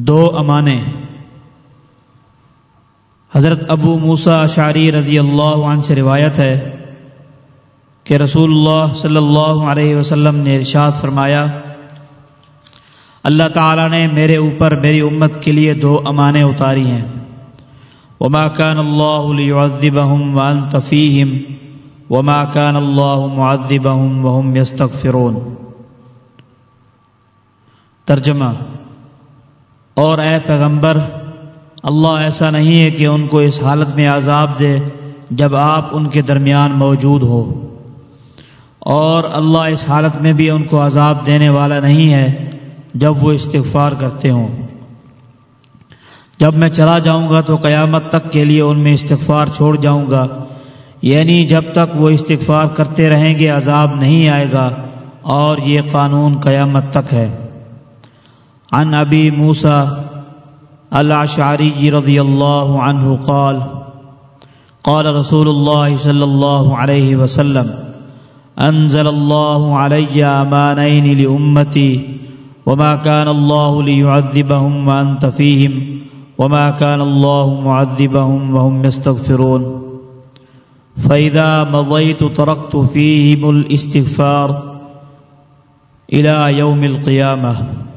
دو امانے حضرت ابو موسا اشعری رضی اللہ عنہ سے روایت ہے کہ رسول اللہ صلی اللہ علیہ وسلم نے ارشاد فرمایا، اللہ تعالیٰ نے میرے اوپر میری امت کے لیے دو امانیں اتاری ہیں۔ وما كان اللہ ليعذبهم وانت فيهم وما كان اللہ معذبهم وهم يستغفرون۔ ترجمہ اور اے پیغمبر، اللہ ایسا نہیں ہے کہ ان کو اس حالت میں عذاب دے جب آپ ان کے درمیان موجود ہو۔ اور اللہ اس حالت میں بھی ان کو عذاب دینے والا نہیں ہے جب وہ استغفار کرتے ہوں۔ جب میں چلا جاؤں گا تو قیامت تک کے لیے ان میں استغفار چھوڑ جاؤں گا۔ یعنی جب تک وہ استغفار کرتے رہیں گے، عذاب نہیں آئے گا۔ اور یہ قانون قیامت تک ہے۔ عن ابی موسا الاشعری رضی اللہ عنہ قال قال رسول اللہ صلی اللہ علیہ وسلم أنزل الله علي آمانين لأمتي وما كان الله ليعذبهم وأنت فيهم وما كان الله معذبهم وهم يستغفرون. فإذا مضيت تركت فيهم الاستغفار إلى يوم القيامة.